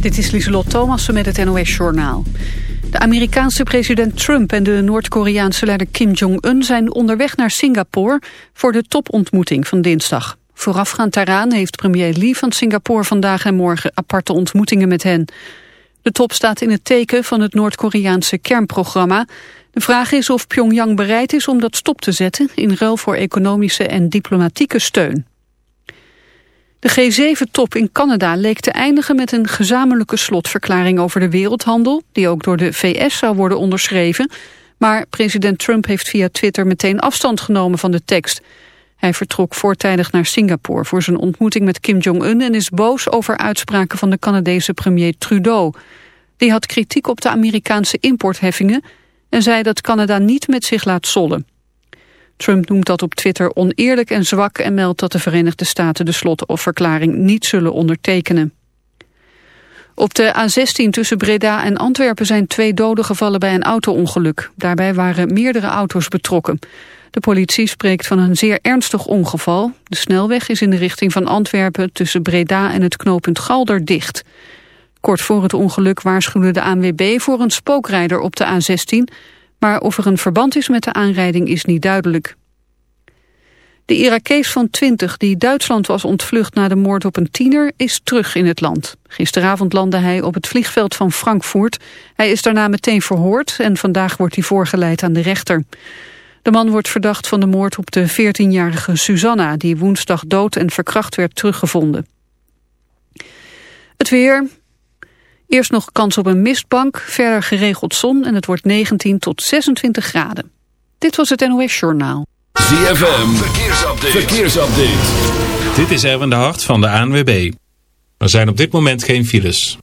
Dit is Lieselot Thomassen met het NOS-journaal. De Amerikaanse president Trump en de Noord-Koreaanse leider Kim Jong-un... zijn onderweg naar Singapore voor de topontmoeting van dinsdag. Voorafgaand daaraan heeft premier Lee van Singapore vandaag en morgen... aparte ontmoetingen met hen. De top staat in het teken van het Noord-Koreaanse kernprogramma. De vraag is of Pyongyang bereid is om dat stop te zetten... in ruil voor economische en diplomatieke steun. De G7-top in Canada leek te eindigen met een gezamenlijke slotverklaring over de wereldhandel, die ook door de VS zou worden onderschreven. Maar president Trump heeft via Twitter meteen afstand genomen van de tekst. Hij vertrok voortijdig naar Singapore voor zijn ontmoeting met Kim Jong-un en is boos over uitspraken van de Canadese premier Trudeau. Die had kritiek op de Amerikaanse importheffingen en zei dat Canada niet met zich laat sollen. Trump noemt dat op Twitter oneerlijk en zwak en meldt dat de Verenigde Staten de slotofferklaring niet zullen ondertekenen. Op de A16 tussen Breda en Antwerpen zijn twee doden gevallen bij een auto-ongeluk. Daarbij waren meerdere auto's betrokken. De politie spreekt van een zeer ernstig ongeval. De snelweg is in de richting van Antwerpen tussen Breda en het knooppunt Galder dicht. Kort voor het ongeluk waarschuwde de ANWB voor een spookrijder op de A16... Maar of er een verband is met de aanrijding is niet duidelijk. De Irakees van 20 die Duitsland was ontvlucht na de moord op een tiener is terug in het land. Gisteravond landde hij op het vliegveld van Frankfurt. Hij is daarna meteen verhoord en vandaag wordt hij voorgeleid aan de rechter. De man wordt verdacht van de moord op de 14-jarige Susanna... die woensdag dood en verkracht werd teruggevonden. Het weer, Eerst nog kans op een mistbank, verder geregeld zon en het wordt 19 tot 26 graden. Dit was het NOS Journaal. ZFM, verkeersupdate. verkeersupdate. Dit is Erwin de Hart van de ANWB. Er zijn op dit moment geen files.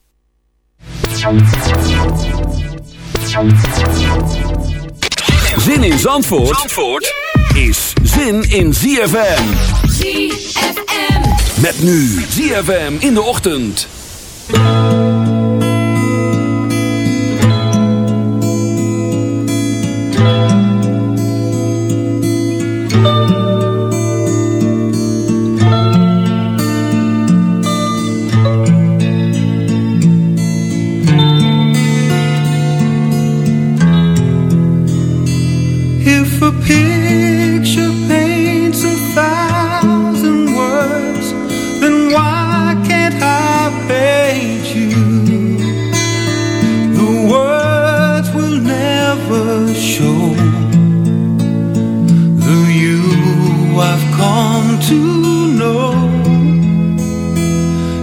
Zin in Zandvoort, Zandvoort is zin in ZFM. ZFM. Met nu ZFM in de ochtend.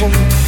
and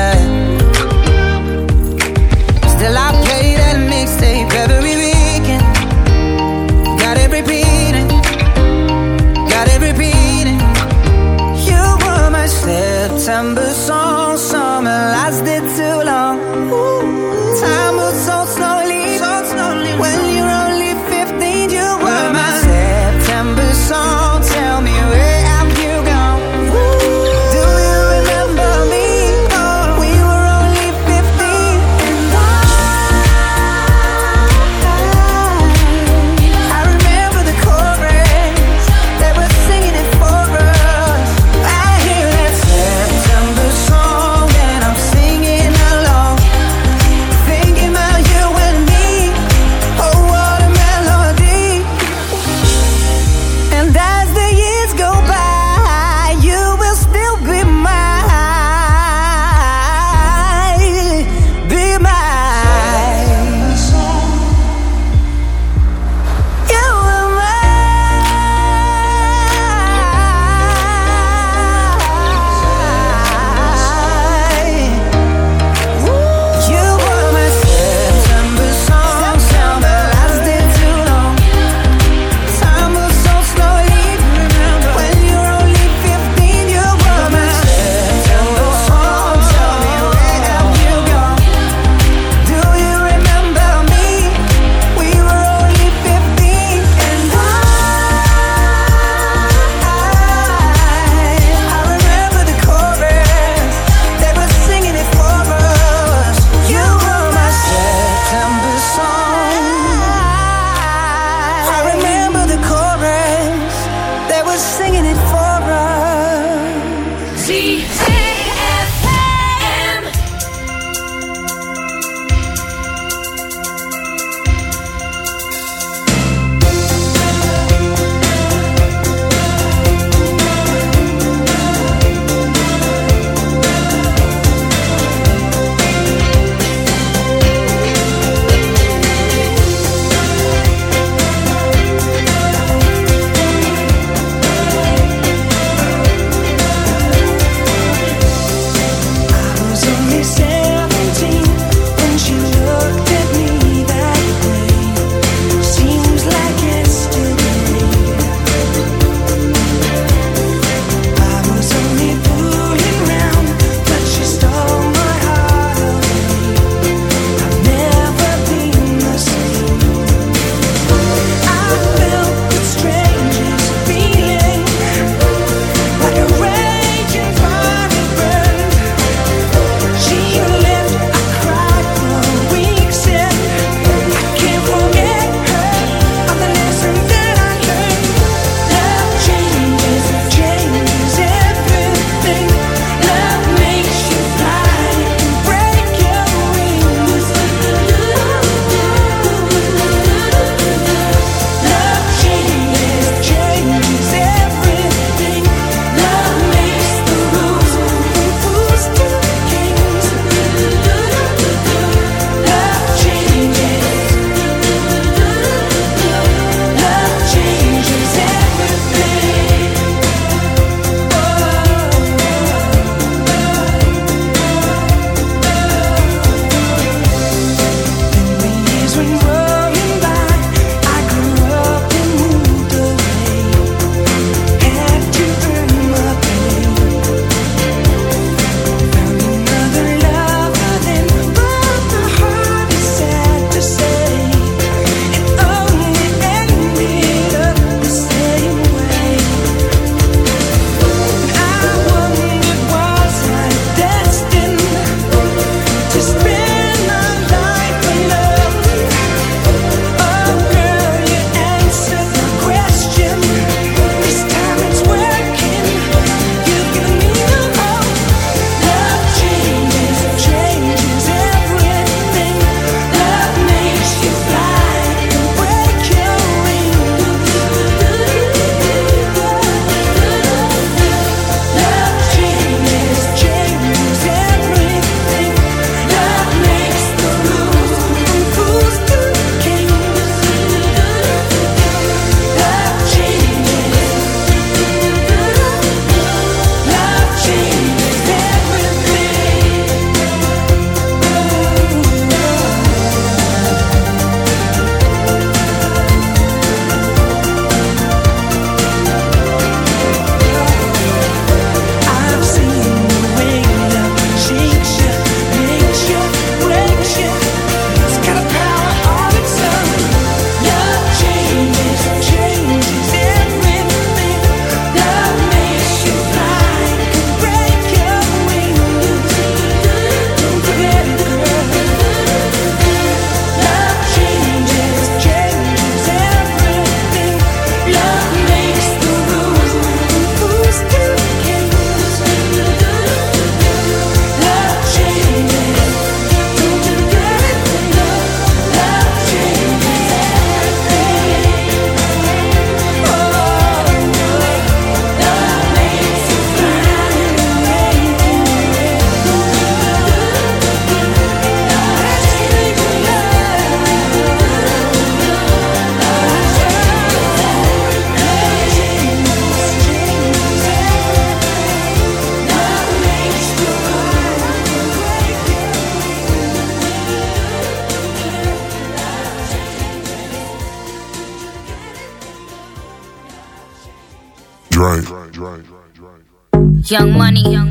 Young money, young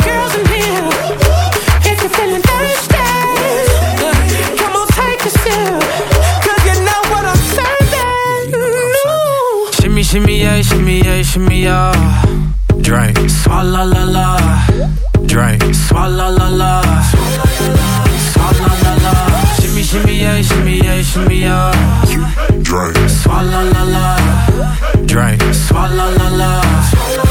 Shimmy, yeah, shimmy, yeah, shimmy, yeah. Drink, swalla la la. Drink, swalla la la. Swalla la la. Shimmy, shimmy, yeah, shimmy, yeah, shimmy, yeah. Drink, swalla la la. Drink, swalla la la.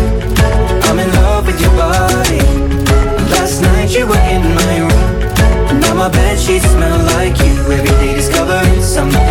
Body. Last night you were in my room. Now my bed sheets smell like you. Every day discovering something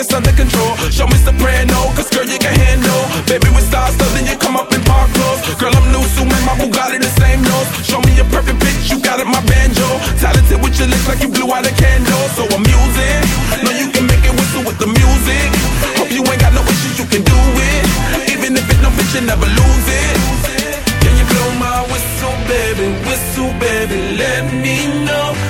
it's under control. Show me soprano, cause girl, you can handle. Baby, with stars, so then you come up in park clothes. Girl, I'm new, so man, my Bugatti the same nose. Show me a perfect pitch, you got it, my banjo. Talented with your lips like you blew out a candle. So I'm using, know you can make it whistle with the music. Hope you ain't got no issues, you can do it. Even if it don't you never lose it. Can you blow my whistle, baby? Whistle, baby, let me know.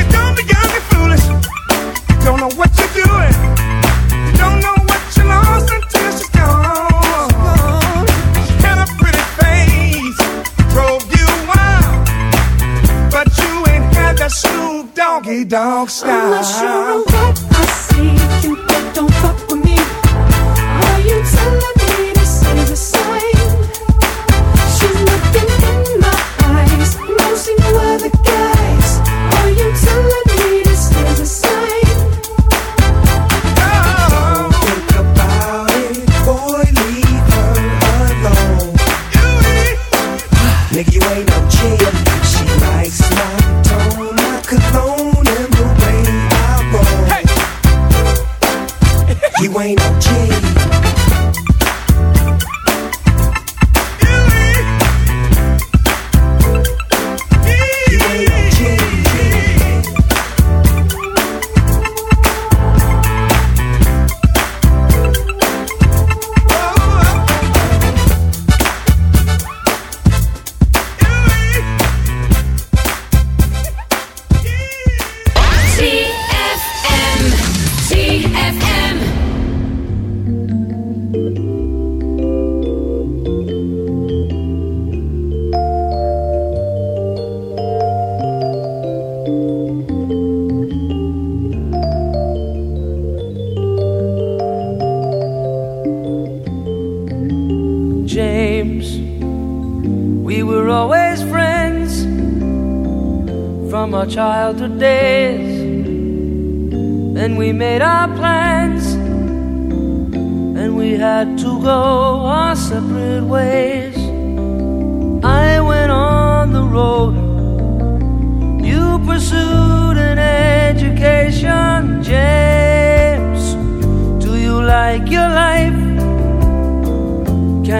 Doggy Dogg style. I'm not sure what I see. Cupid, don't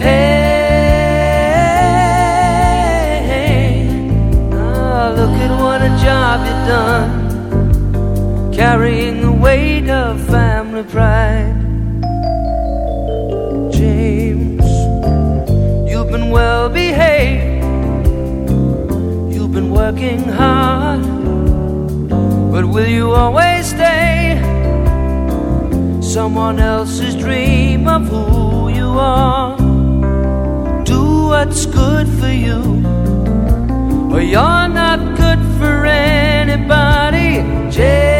Hey, ah, look at what a job you've done, carrying the weight of family pride. James, you've been well behaved, you've been working hard, but will you always stay? Someone else's dream of who you are. What's good for you, Well, you're not good for anybody. James.